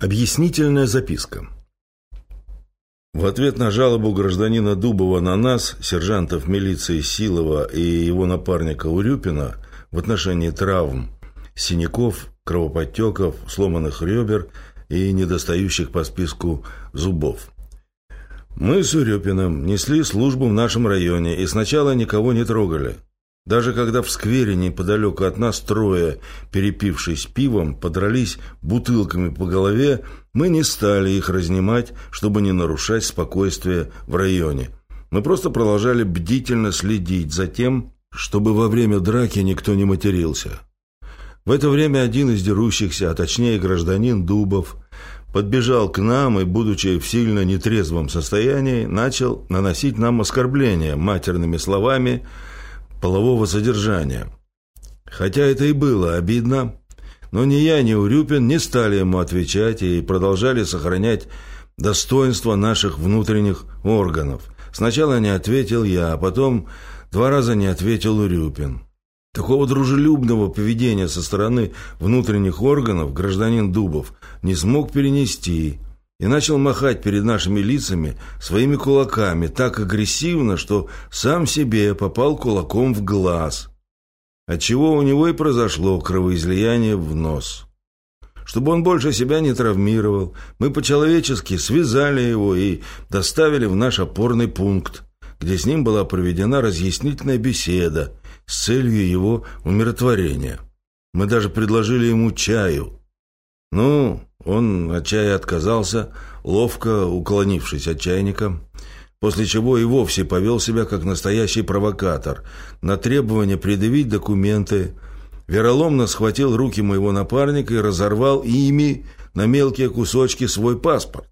Объяснительная записка. В ответ на жалобу гражданина Дубова на нас, сержантов милиции Силова и его напарника Урюпина в отношении травм, синяков, кровоподтеков, сломанных ребер и недостающих по списку зубов. Мы с Урюпиным несли службу в нашем районе и сначала никого не трогали – даже когда в сквере неподалеку от нас трое, перепившись пивом, подрались бутылками по голове, мы не стали их разнимать, чтобы не нарушать спокойствие в районе. Мы просто продолжали бдительно следить за тем, чтобы во время драки никто не матерился. В это время один из дерущихся, а точнее гражданин Дубов, подбежал к нам и, будучи в сильно нетрезвом состоянии, начал наносить нам оскорбления матерными словами – полового содержания. Хотя это и было обидно, но ни я, ни Урюпин не стали ему отвечать и продолжали сохранять достоинство наших внутренних органов. Сначала не ответил я, а потом два раза не ответил Урюпин. Такого дружелюбного поведения со стороны внутренних органов гражданин Дубов не смог перенести – и начал махать перед нашими лицами своими кулаками так агрессивно, что сам себе попал кулаком в глаз, отчего у него и произошло кровоизлияние в нос. Чтобы он больше себя не травмировал, мы по-человечески связали его и доставили в наш опорный пункт, где с ним была проведена разъяснительная беседа с целью его умиротворения. Мы даже предложили ему чаю. Ну, он от отказался, ловко уклонившись от чайника, после чего и вовсе повел себя как настоящий провокатор. На требование предъявить документы вероломно схватил руки моего напарника и разорвал ими на мелкие кусочки свой паспорт.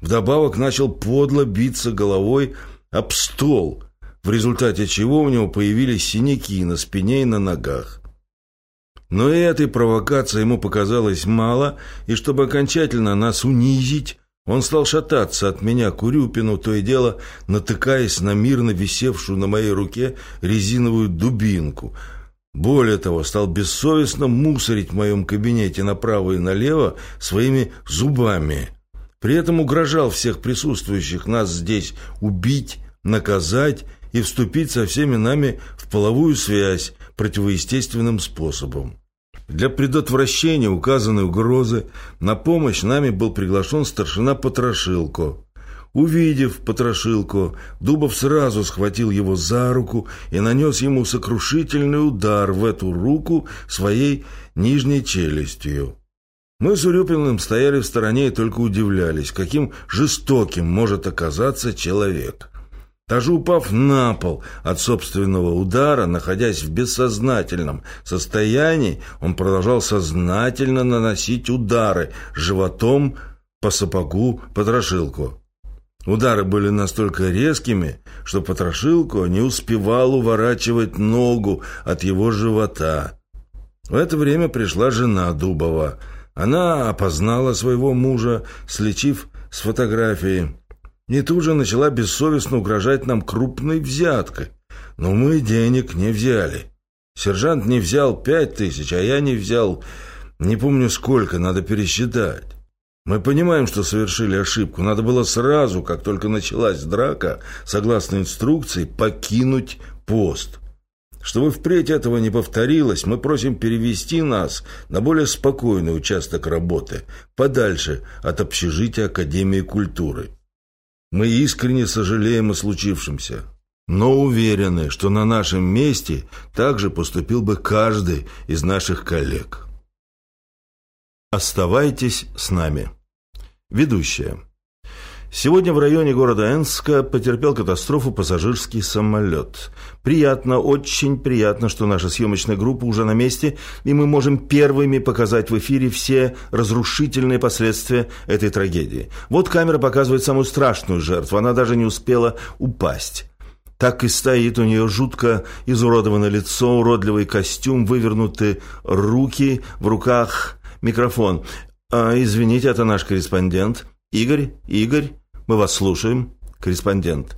Вдобавок начал подло биться головой об стол, в результате чего у него появились синяки на спине и на ногах. Но и этой провокации ему показалось мало, и чтобы окончательно нас унизить, он стал шататься от меня к Урюпину, то и дело натыкаясь на мирно висевшую на моей руке резиновую дубинку. Более того, стал бессовестно мусорить в моем кабинете направо и налево своими зубами. При этом угрожал всех присутствующих нас здесь убить, наказать и вступить со всеми нами в половую связь противоестественным способом. Для предотвращения указанной угрозы на помощь нами был приглашен старшина Потрошилко. Увидев Потрошилко, Дубов сразу схватил его за руку и нанес ему сокрушительный удар в эту руку своей нижней челюстью. Мы с Урюпиным стояли в стороне и только удивлялись, каким жестоким может оказаться человек. Даже упав на пол от собственного удара, находясь в бессознательном состоянии, он продолжал сознательно наносить удары животом по сапогу Потрошилку. Удары были настолько резкими, что Потрошилку не успевал уворачивать ногу от его живота. В это время пришла жена Дубова. Она опознала своего мужа, слечив с фотографией и тут же начала бессовестно угрожать нам крупной взяткой. Но мы денег не взяли. Сержант не взял пять тысяч, а я не взял... Не помню сколько, надо пересчитать. Мы понимаем, что совершили ошибку. Надо было сразу, как только началась драка, согласно инструкции, покинуть пост. Чтобы впредь этого не повторилось, мы просим перевести нас на более спокойный участок работы, подальше от общежития Академии культуры. Мы искренне сожалеем о случившемся, но уверены, что на нашем месте также поступил бы каждый из наших коллег. Оставайтесь с нами. Ведущая. Сегодня в районе города Энска потерпел катастрофу пассажирский самолет. Приятно, очень приятно, что наша съемочная группа уже на месте, и мы можем первыми показать в эфире все разрушительные последствия этой трагедии. Вот камера показывает самую страшную жертву, она даже не успела упасть. Так и стоит у нее жутко изуродованное лицо, уродливый костюм, вывернутые руки, в руках микрофон. А, извините, это наш корреспондент. Игорь, Игорь, мы вас слушаем. Корреспондент.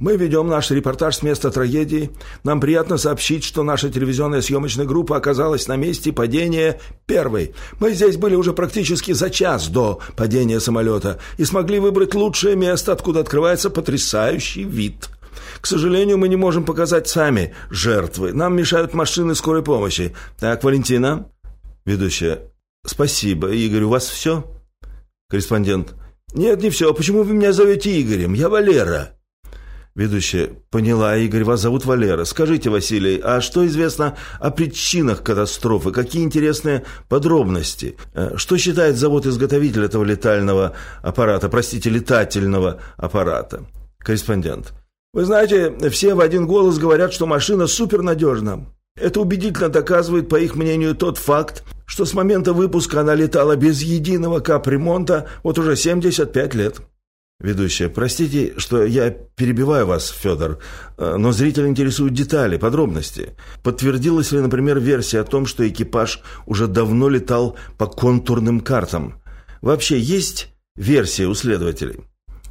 Мы ведем наш репортаж с места трагедии. Нам приятно сообщить, что наша телевизионная съемочная группа оказалась на месте падения первой. Мы здесь были уже практически за час до падения самолета и смогли выбрать лучшее место, откуда открывается потрясающий вид. К сожалению, мы не можем показать сами жертвы. Нам мешают машины скорой помощи. Так, Валентина? Ведущая. Спасибо. Игорь, у вас все? Корреспондент. Нет, не все. Почему вы меня зовете Игорем? Я Валера. Ведущая. Поняла, Игорь, вас зовут Валера. Скажите, Василий, а что известно о причинах катастрофы? Какие интересные подробности? Э, что считает завод-изготовитель этого летального аппарата, простите, летательного аппарата? Корреспондент. Вы знаете, все в один голос говорят, что машина супернадежна. Это убедительно доказывает, по их мнению, тот факт, что с момента выпуска она летала без единого капремонта вот уже 75 лет. Ведущая, простите, что я перебиваю вас, Федор, э, но зритель интересует детали, подробности. Подтвердилась ли, например, версия о том, что экипаж уже давно летал по контурным картам? Вообще есть версия у следователей?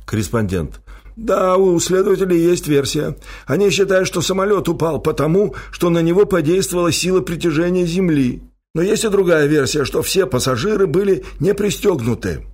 Корреспондент. Да, у следователей есть версия. Они считают, что самолет упал потому, что на него подействовала сила притяжения Земли. Но есть и другая версия, что все пассажиры были не пристегнуты.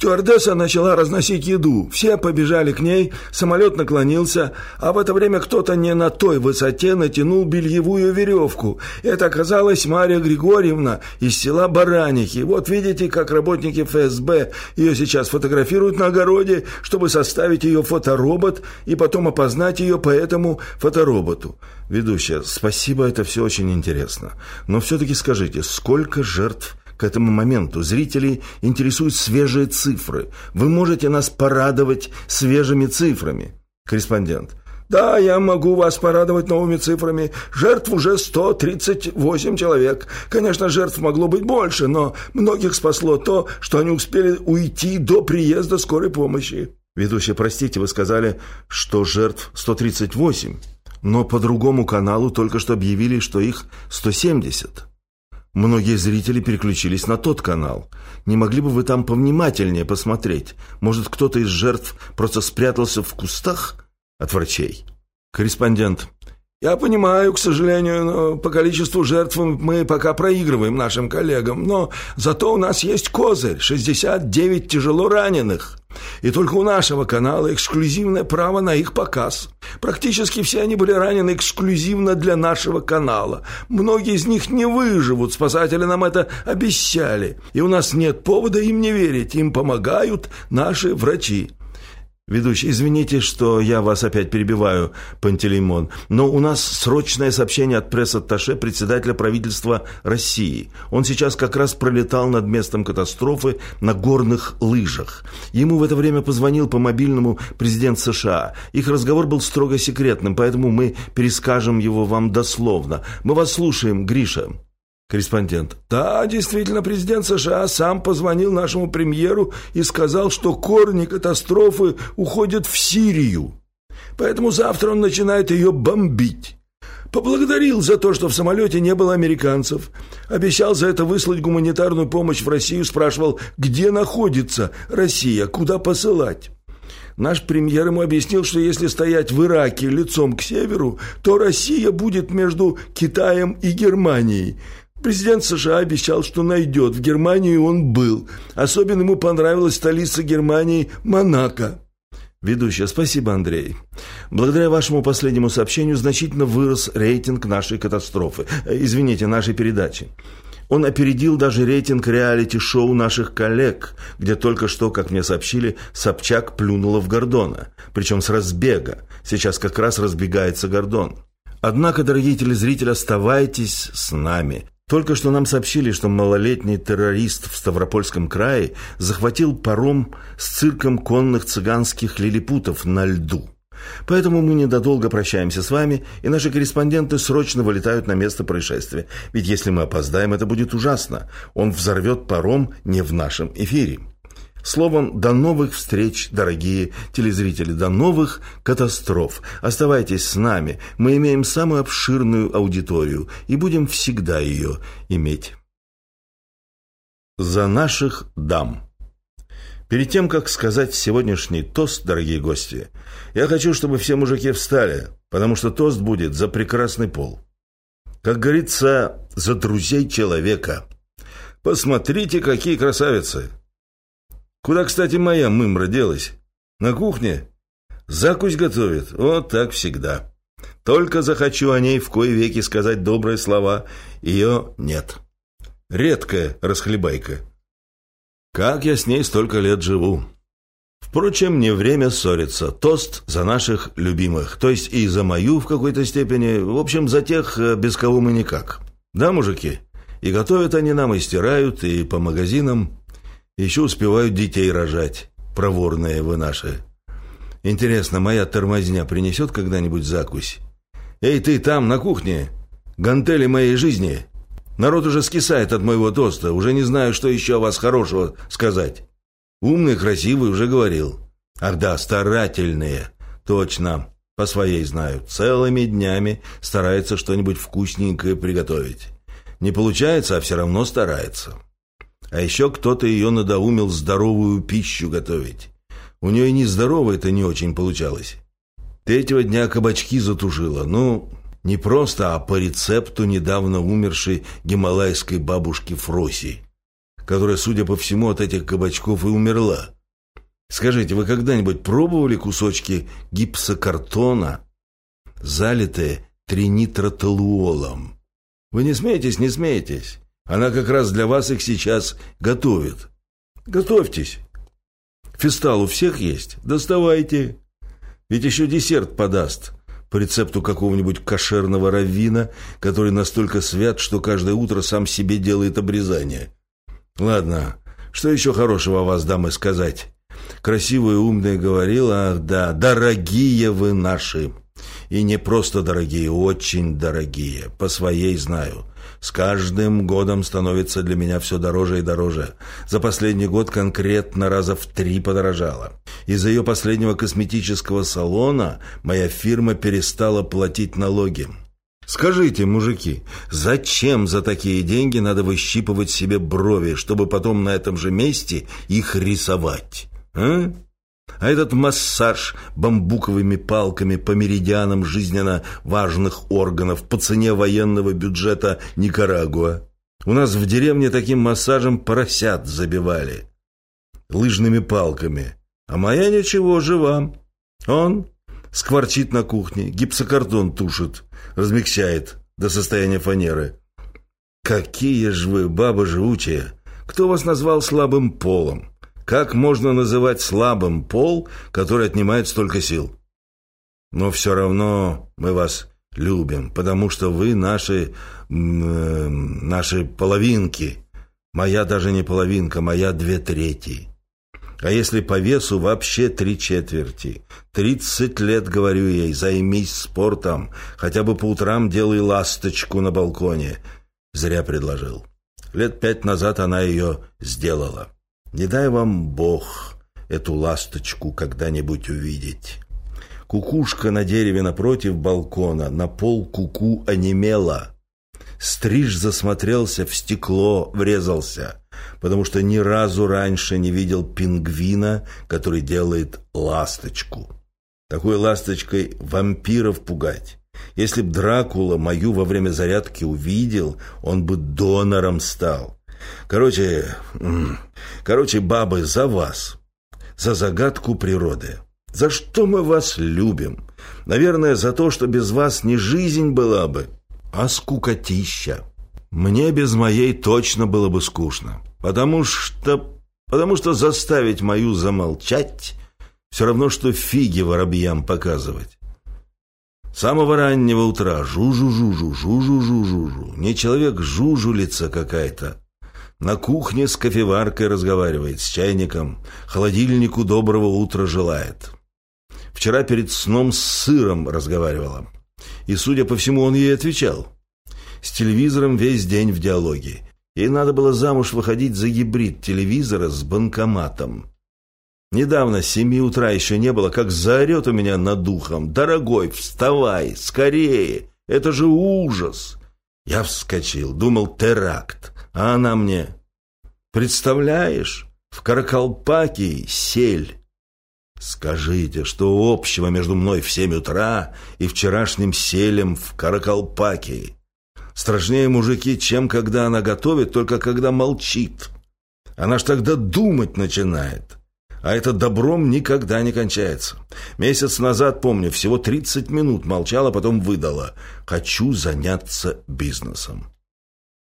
Стюардесса начала разносить еду. Все побежали к ней, самолет наклонился, а в это время кто-то не на той высоте натянул бельевую веревку. Это оказалась Мария Григорьевна из села Баранихи. Вот видите, как работники ФСБ ее сейчас фотографируют на огороде, чтобы составить ее фоторобот и потом опознать ее по этому фотороботу. Ведущая, спасибо, это все очень интересно. Но все-таки скажите, сколько жертв к этому моменту зрителей интересуют свежие цифры. Вы можете нас порадовать свежими цифрами. Корреспондент. Да, я могу вас порадовать новыми цифрами. Жертв уже 138 человек. Конечно, жертв могло быть больше, но многих спасло то, что они успели уйти до приезда скорой помощи. Ведущий, простите, вы сказали, что жертв 138, но по другому каналу только что объявили, что их 170. Многие зрители переключились на тот канал. Не могли бы вы там повнимательнее посмотреть? Может, кто-то из жертв просто спрятался в кустах от врачей? Корреспондент. Я понимаю, к сожалению, по количеству жертв мы пока проигрываем нашим коллегам, но зато у нас есть козырь – 69 тяжело раненых. И только у нашего канала эксклюзивное право на их показ. Практически все они были ранены эксклюзивно для нашего канала. Многие из них не выживут, спасатели нам это обещали. И у нас нет повода им не верить, им помогают наши врачи. «Ведущий, извините, что я вас опять перебиваю, Пантелеймон, но у нас срочное сообщение от пресс-атташе председателя правительства России. Он сейчас как раз пролетал над местом катастрофы на горных лыжах. Ему в это время позвонил по мобильному президент США. Их разговор был строго секретным, поэтому мы перескажем его вам дословно. Мы вас слушаем, Гриша». Корреспондент. Да, действительно, президент США сам позвонил нашему премьеру и сказал, что корни катастрофы уходят в Сирию. Поэтому завтра он начинает ее бомбить. Поблагодарил за то, что в самолете не было американцев. Обещал за это выслать гуманитарную помощь в Россию. Спрашивал, где находится Россия, куда посылать. Наш премьер ему объяснил, что если стоять в Ираке лицом к северу, то Россия будет между Китаем и Германией. Президент США обещал, что найдет. В Германии он был. Особенно ему понравилась столица Германии Монако. Ведущая, спасибо, Андрей. Благодаря вашему последнему сообщению значительно вырос рейтинг нашей катастрофы. Э, извините, нашей передачи. Он опередил даже рейтинг реалити-шоу наших коллег, где только что, как мне сообщили, Собчак плюнула в Гордона. Причем с разбега. Сейчас как раз разбегается Гордон. Однако, дорогие телезрители, оставайтесь с нами. Только что нам сообщили, что малолетний террорист в Ставропольском крае захватил паром с цирком конных цыганских лилипутов на льду. Поэтому мы недолго прощаемся с вами, и наши корреспонденты срочно вылетают на место происшествия. Ведь если мы опоздаем, это будет ужасно. Он взорвет паром не в нашем эфире. Словом, до новых встреч, дорогие телезрители, до новых катастроф. Оставайтесь с нами, мы имеем самую обширную аудиторию и будем всегда ее иметь. За наших дам. Перед тем, как сказать сегодняшний тост, дорогие гости, я хочу, чтобы все мужики встали, потому что тост будет за прекрасный пол. Как говорится, за друзей человека. Посмотрите, какие красавицы. Куда, кстати, моя мымра делась? На кухне? Закусь готовит. Вот так всегда. Только захочу о ней в кои веки сказать добрые слова. Ее нет. Редкая расхлебайка. Как я с ней столько лет живу. Впрочем, не время ссориться. Тост за наших любимых. То есть и за мою в какой-то степени. В общем, за тех, э, без кого мы никак. Да, мужики? И готовят они нам, и стирают, и по магазинам. Еще успевают детей рожать. Проворные вы наши. Интересно, моя тормозня принесет когда-нибудь закусь? Эй, ты там, на кухне? Гантели моей жизни. Народ уже скисает от моего тоста. Уже не знаю, что еще о вас хорошего сказать. Умный, красивый, уже говорил. Ах да, старательные. Точно, по своей знаю. Целыми днями старается что-нибудь вкусненькое приготовить. Не получается, а все равно старается. А еще кто-то ее надоумил здоровую пищу готовить. У нее и нездоровое это не очень получалось. Третьего дня кабачки затушила. Ну, не просто, а по рецепту недавно умершей гималайской бабушки Фроси которая, судя по всему, от этих кабачков и умерла. Скажите, вы когда-нибудь пробовали кусочки гипсокартона, залитые тринитротолуолом? Вы не смеетесь, не смеетесь. Она как раз для вас их сейчас готовит. Готовьтесь. Фистал у всех есть? Доставайте. Ведь еще десерт подаст по рецепту какого-нибудь кошерного раввина, который настолько свят, что каждое утро сам себе делает обрезание. Ладно, что еще хорошего о вас, дамы, сказать? Красивая и умная говорила, да, дорогие вы наши. И не просто дорогие, очень дорогие. По своей знаю. С каждым годом становится для меня все дороже и дороже. За последний год конкретно раза в три подорожало. Из-за ее последнего косметического салона моя фирма перестала платить налоги. Скажите, мужики, зачем за такие деньги надо выщипывать себе брови, чтобы потом на этом же месте их рисовать? А? А этот массаж бамбуковыми палками по меридианам жизненно важных органов по цене военного бюджета Никарагуа. У нас в деревне таким массажем поросят забивали. Лыжными палками. А моя ничего, жива. Он скворчит на кухне, гипсокартон тушит размягчает до состояния фанеры. Какие же вы, баба живучая! Кто вас назвал слабым полом? Как можно называть слабым пол, который отнимает столько сил? Но все равно мы вас любим, потому что вы наши... Э, наши половинки. Моя даже не половинка, моя две трети. А если по весу, вообще три четверти. Тридцать лет, говорю ей, займись спортом. Хотя бы по утрам делай ласточку на балконе. Зря предложил. Лет пять назад она ее сделала. Не дай вам Бог эту ласточку когда-нибудь увидеть. Кукушка на дереве напротив балкона, на пол куку -ку онемела. Стриж засмотрелся в стекло, врезался потому что ни разу раньше не видел пингвина, который делает ласточку. Такой ласточкой вампиров пугать. Если б Дракула мою во время зарядки увидел, он бы донором стал. Короче, короче, бабы, за вас. За загадку природы. За что мы вас любим? Наверное, за то, что без вас не жизнь была бы, а скукотища. Мне без моей точно было бы скучно. Потому что... Потому что заставить мою замолчать все равно, что фиги воробьям показывать. С самого раннего утра жужу-жужу, жужу-жужу-жу. Не человек, жужулица какая-то. На кухне с кофеваркой разговаривает, с чайником. Холодильнику доброго утра желает. Вчера перед сном с сыром разговаривала. И, судя по всему, он ей отвечал. С телевизором весь день в диалоге. Ей надо было замуж выходить за гибрид телевизора с банкоматом. Недавно с семи утра еще не было, как заорет у меня над духом. «Дорогой, вставай, скорее! Это же ужас!» Я вскочил, думал теракт, а она мне... «Представляешь, В Каракалпакии сель. Скажите, что общего между мной в семь утра и вчерашним селем в Каракалпакии? Страшнее мужики, чем когда она готовит, только когда молчит. Она ж тогда думать начинает. А это добром никогда не кончается. Месяц назад, помню, всего 30 минут молчала, потом выдала. «Хочу заняться бизнесом».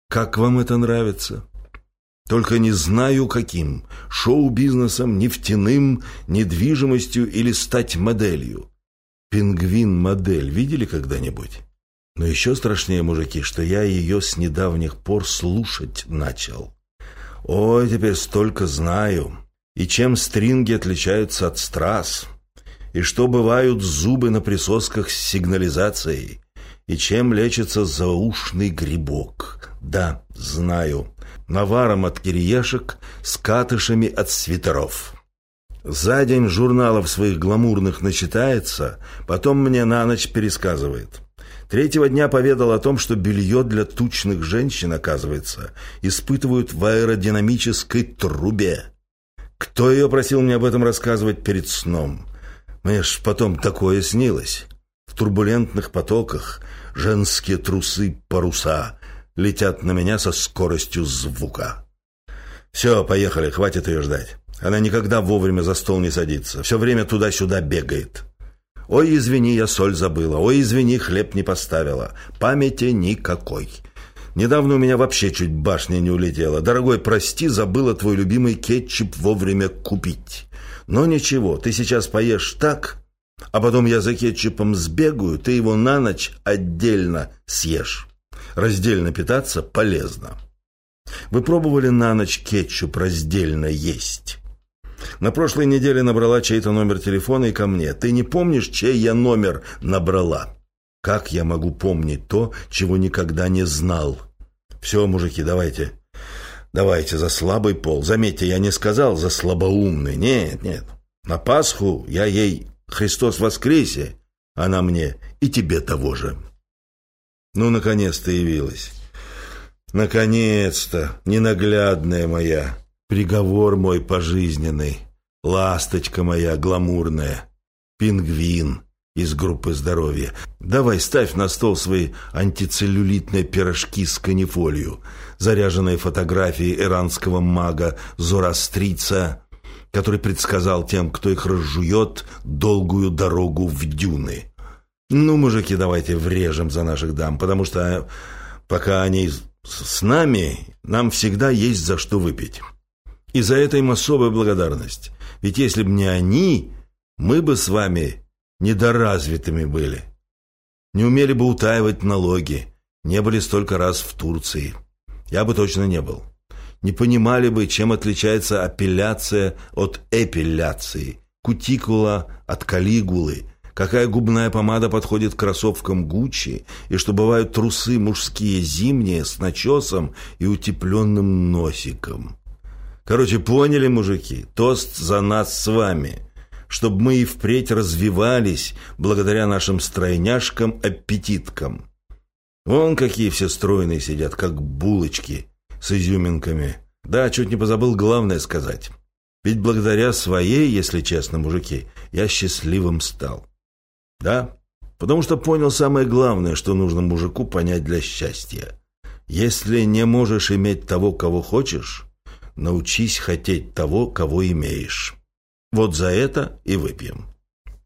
«Как вам это нравится?» Только не знаю каким. Шоу-бизнесом, нефтяным, недвижимостью или стать моделью. Пингвин-модель видели когда-нибудь? Но еще страшнее, мужики, что я ее с недавних пор слушать начал. Ой, теперь столько знаю. И чем стринги отличаются от страз. И что бывают зубы на присосках с сигнализацией. И чем лечится заушный грибок. Да, знаю наваром от кириешек, с катышами от свитеров. За день журналов своих гламурных начитается, потом мне на ночь пересказывает. Третьего дня поведал о том, что белье для тучных женщин, оказывается, испытывают в аэродинамической трубе. Кто ее просил мне об этом рассказывать перед сном? Мне ж потом такое снилось. В турбулентных потоках женские трусы-паруса, летят на меня со скоростью звука. «Все, поехали, хватит ее ждать. Она никогда вовремя за стол не садится, все время туда-сюда бегает. Ой, извини, я соль забыла, ой, извини, хлеб не поставила. Памяти никакой». Недавно у меня вообще чуть башня не улетела. Дорогой, прости, забыла твой любимый кетчуп вовремя купить. Но ничего, ты сейчас поешь так, а потом я за кетчупом сбегаю, ты его на ночь отдельно съешь раздельно питаться полезно. Вы пробовали на ночь кетчуп раздельно есть? На прошлой неделе набрала чей-то номер телефона и ко мне. Ты не помнишь, чей я номер набрала? Как я могу помнить то, чего никогда не знал? Все, мужики, давайте. Давайте за слабый пол. Заметьте, я не сказал за слабоумный. Нет, нет. На Пасху я ей «Христос воскресе», она мне и тебе того же. Ну, наконец-то явилась. Наконец-то, ненаглядная моя, приговор мой пожизненный, ласточка моя гламурная, пингвин из группы здоровья. Давай ставь на стол свои антицеллюлитные пирожки с канифолью, заряженные фотографии иранского мага Зороастрица, который предсказал тем, кто их разжует, долгую дорогу в дюны. Ну, мужики, давайте врежем за наших дам, потому что пока они с нами, нам всегда есть за что выпить. И за это им особая благодарность. Ведь если бы не они, мы бы с вами недоразвитыми были. Не умели бы утаивать налоги, не были столько раз в Турции. Я бы точно не был. Не понимали бы, чем отличается апелляция от эпиляции, кутикула от калигулы – какая губная помада подходит к кроссовкам Гуччи, и что бывают трусы мужские зимние с начесом и утепленным носиком. Короче, поняли, мужики, тост за нас с вами, чтобы мы и впредь развивались благодаря нашим стройняшкам-аппетиткам. Вон какие все стройные сидят, как булочки с изюминками. Да, чуть не позабыл главное сказать. Ведь благодаря своей, если честно, мужики, я счастливым стал. Да, потому что понял самое главное, что нужно мужику понять для счастья. Если не можешь иметь того, кого хочешь, научись хотеть того, кого имеешь. Вот за это и выпьем.